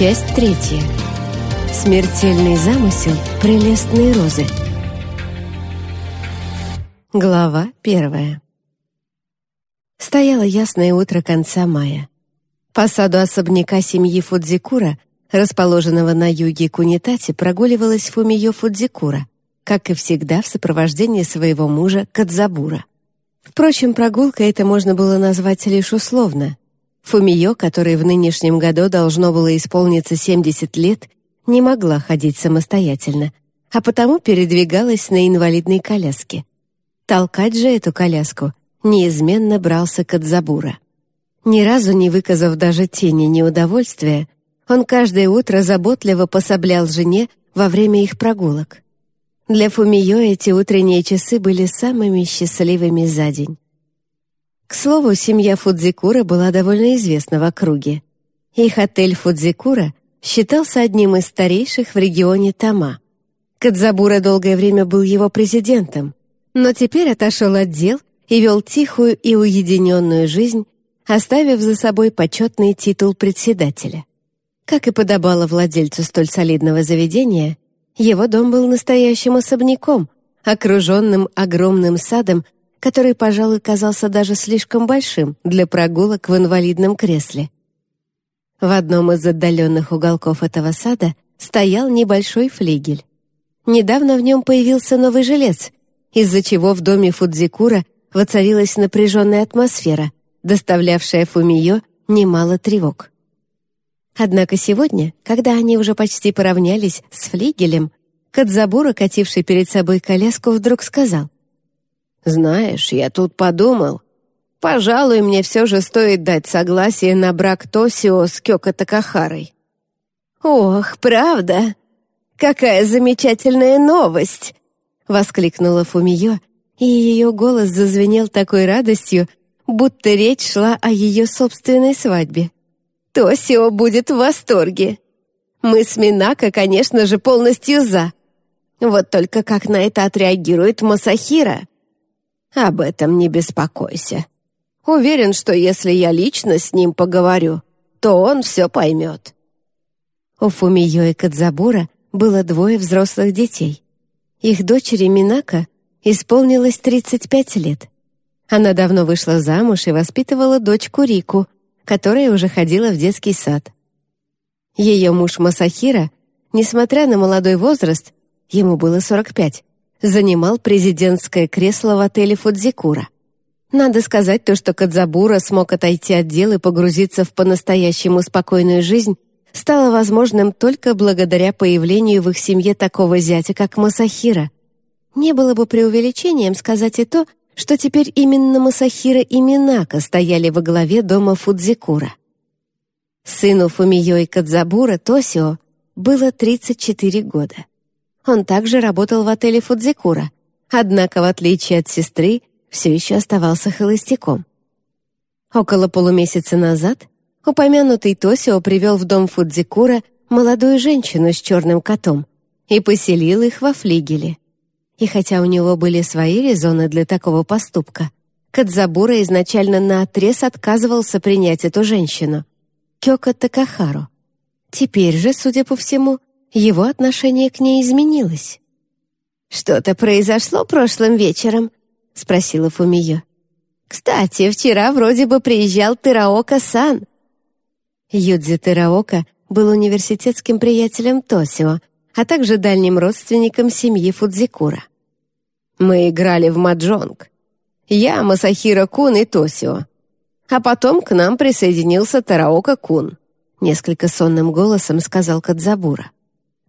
Часть третья. Смертельный замысел прелестной розы. Глава первая. Стояло ясное утро конца мая. По саду особняка семьи Фудзикура, расположенного на юге Кунитати, прогуливалась Фумиё Фудзикура, как и всегда в сопровождении своего мужа Кадзабура. Впрочем, прогулкой это можно было назвать лишь условно. Фумиё, которой в нынешнем году должно было исполниться 70 лет, не могла ходить самостоятельно, а потому передвигалась на инвалидной коляске. Толкать же эту коляску неизменно брался Кадзабура. Ни разу не выказав даже тени неудовольствия, он каждое утро заботливо пособлял жене во время их прогулок. Для Фумиё эти утренние часы были самыми счастливыми за день. К слову, семья Фудзикура была довольно известна в округе. Их отель Фудзикура считался одним из старейших в регионе Тама. Кадзабура долгое время был его президентом, но теперь отошел от дел и вел тихую и уединенную жизнь, оставив за собой почетный титул председателя. Как и подобало владельцу столь солидного заведения, его дом был настоящим особняком, окруженным огромным садом который, пожалуй, казался даже слишком большим для прогулок в инвалидном кресле. В одном из отдаленных уголков этого сада стоял небольшой флигель. Недавно в нем появился новый жилец, из-за чего в доме Фудзикура воцарилась напряженная атмосфера, доставлявшая Фумиё немало тревог. Однако сегодня, когда они уже почти поравнялись с флигелем, Кадзабура, кативший перед собой коляску, вдруг сказал — «Знаешь, я тут подумал. Пожалуй, мне все же стоит дать согласие на брак Тосио с Кёко Такахарой». «Ох, правда? Какая замечательная новость!» — воскликнула Фумиё, и ее голос зазвенел такой радостью, будто речь шла о ее собственной свадьбе. «Тосио будет в восторге. Мы с Минако, конечно же, полностью за. Вот только как на это отреагирует Масахира?» Об этом не беспокойся. Уверен, что если я лично с ним поговорю, то он все поймет». У Фумиё и Кадзабура было двое взрослых детей. Их дочери Минака исполнилось 35 лет. Она давно вышла замуж и воспитывала дочку Рику, которая уже ходила в детский сад. Ее муж Масахира, несмотря на молодой возраст, ему было 45, занимал президентское кресло в отеле Фудзикура. Надо сказать то, что Кадзабура смог отойти от дел и погрузиться в по-настоящему спокойную жизнь, стало возможным только благодаря появлению в их семье такого зятя, как Масахира. Не было бы преувеличением сказать и то, что теперь именно Масахира и Минака стояли во главе дома Фудзикура. Сыну Фумиё и Кадзабура, Тосио, было 34 года. Он также работал в отеле Фудзикура, однако, в отличие от сестры, все еще оставался холостяком. Около полумесяца назад упомянутый Тосио привел в дом Фудзикура молодую женщину с черным котом и поселил их во флигеле. И хотя у него были свои резоны для такого поступка, Кадзабура изначально наотрез отказывался принять эту женщину, Кёка Такахару. Теперь же, судя по всему, его отношение к ней изменилось. «Что-то произошло прошлым вечером?» — спросила Фумиё. «Кстати, вчера вроде бы приезжал Тераока-сан». Юдзи Тераока был университетским приятелем Тосио, а также дальним родственником семьи Фудзикура. «Мы играли в маджонг. Я, Масахира Кун и Тосио. А потом к нам присоединился Тараока Кун», — несколько сонным голосом сказал Кадзабура.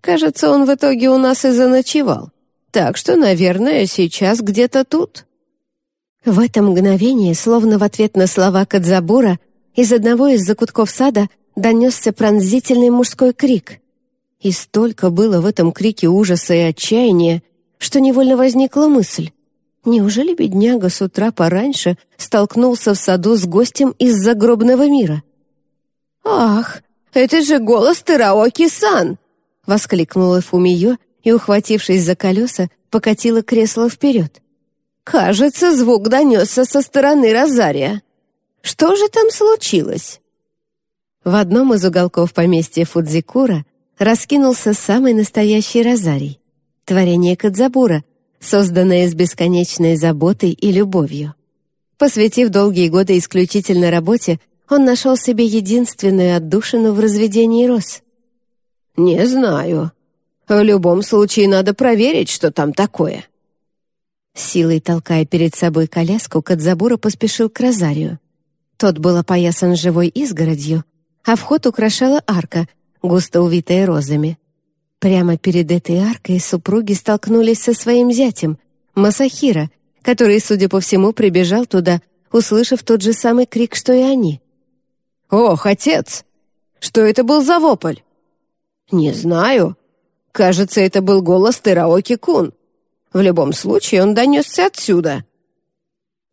Кажется, он в итоге у нас и заночевал. Так что, наверное, сейчас где-то тут». В это мгновение, словно в ответ на слова Кадзабура, из одного из закутков сада донесся пронзительный мужской крик. И столько было в этом крике ужаса и отчаяния, что невольно возникла мысль. Неужели бедняга с утра пораньше столкнулся в саду с гостем из загробного мира? «Ах, это же голос Тераоки-сан!» — воскликнула Фумиё и, ухватившись за колеса, покатила кресло вперед. «Кажется, звук донесся со стороны Розария. Что же там случилось?» В одном из уголков поместья Фудзикура раскинулся самый настоящий розарий — творение Кадзабура, созданное с бесконечной заботой и любовью. Посвятив долгие годы исключительно работе, он нашел себе единственную отдушину в разведении роз. «Не знаю. В любом случае надо проверить, что там такое». Силой толкая перед собой коляску, Кадзабура поспешил к розарию. Тот был опоясан живой изгородью, а вход украшала арка, густо увитая розами. Прямо перед этой аркой супруги столкнулись со своим зятем, Масахира, который, судя по всему, прибежал туда, услышав тот же самый крик, что и они. «Ох, отец! Что это был за вопль?» «Не знаю. Кажется, это был голос Тераоки-кун. В любом случае, он донесся отсюда».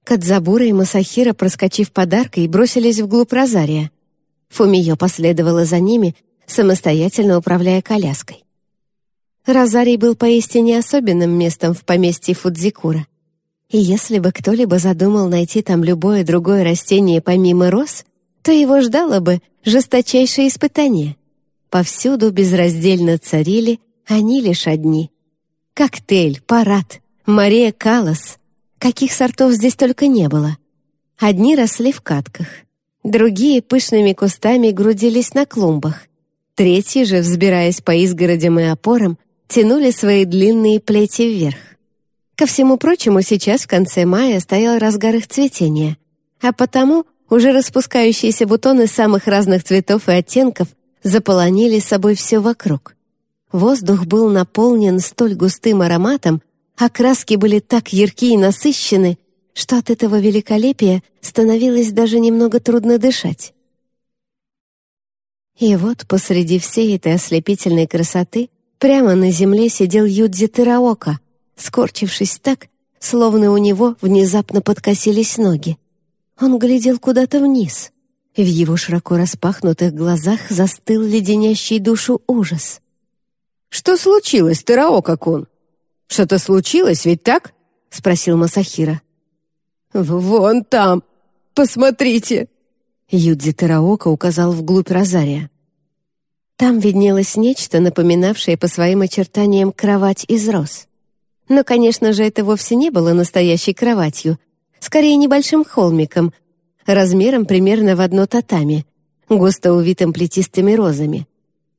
Кадзабура и Масахира, проскочив подаркой, бросились вглубь Розария. Фумиё последовала за ними, самостоятельно управляя коляской. Розарий был поистине особенным местом в поместье Фудзикура. И если бы кто-либо задумал найти там любое другое растение помимо роз, то его ждало бы жесточайшее испытание. Повсюду безраздельно царили они лишь одни. Коктейль, парад, Мария Калас. Каких сортов здесь только не было. Одни росли в катках, другие пышными кустами грудились на клумбах, третьи же, взбираясь по изгородям и опорам, тянули свои длинные плети вверх. Ко всему прочему, сейчас в конце мая стоял разгар их цветения, а потому уже распускающиеся бутоны самых разных цветов и оттенков заполонили собой все вокруг. Воздух был наполнен столь густым ароматом, а краски были так ярки и насыщены, что от этого великолепия становилось даже немного трудно дышать. И вот посреди всей этой ослепительной красоты прямо на земле сидел Юдзи Тераока, скорчившись так, словно у него внезапно подкосились ноги. Он глядел куда-то вниз. В его широко распахнутых глазах застыл леденящий душу ужас. «Что случилось, Тераока-кун? Что-то случилось, ведь так?» — спросил Масахира. «Вон там! Посмотрите!» Юдзи Тераока указал вглубь Розария. Там виднелось нечто, напоминавшее по своим очертаниям кровать из роз. Но, конечно же, это вовсе не было настоящей кроватью, скорее небольшим холмиком, размером примерно в одно татами, густо увитым плетистыми розами.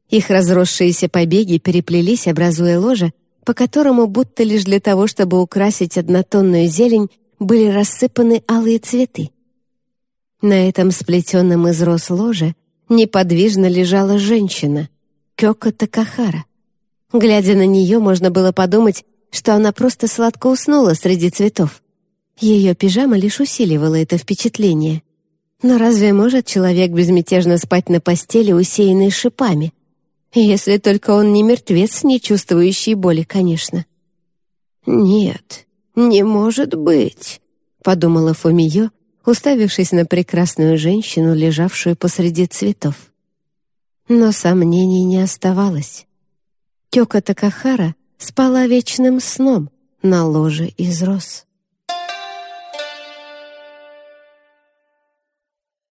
Их разросшиеся побеги переплелись, образуя ложе, по которому, будто лишь для того, чтобы украсить однотонную зелень, были рассыпаны алые цветы. На этом сплетенном из роз ложе неподвижно лежала женщина, Кёка Такахара. Глядя на нее, можно было подумать, что она просто сладко уснула среди цветов. Ее пижама лишь усиливала это впечатление. Но разве может человек безмятежно спать на постели, усеянной шипами? Если только он не мертвец, не чувствующий боли, конечно. «Нет, не может быть», — подумала Фумиё, уставившись на прекрасную женщину, лежавшую посреди цветов. Но сомнений не оставалось. Кёка Такахара спала вечным сном на ложе из роз.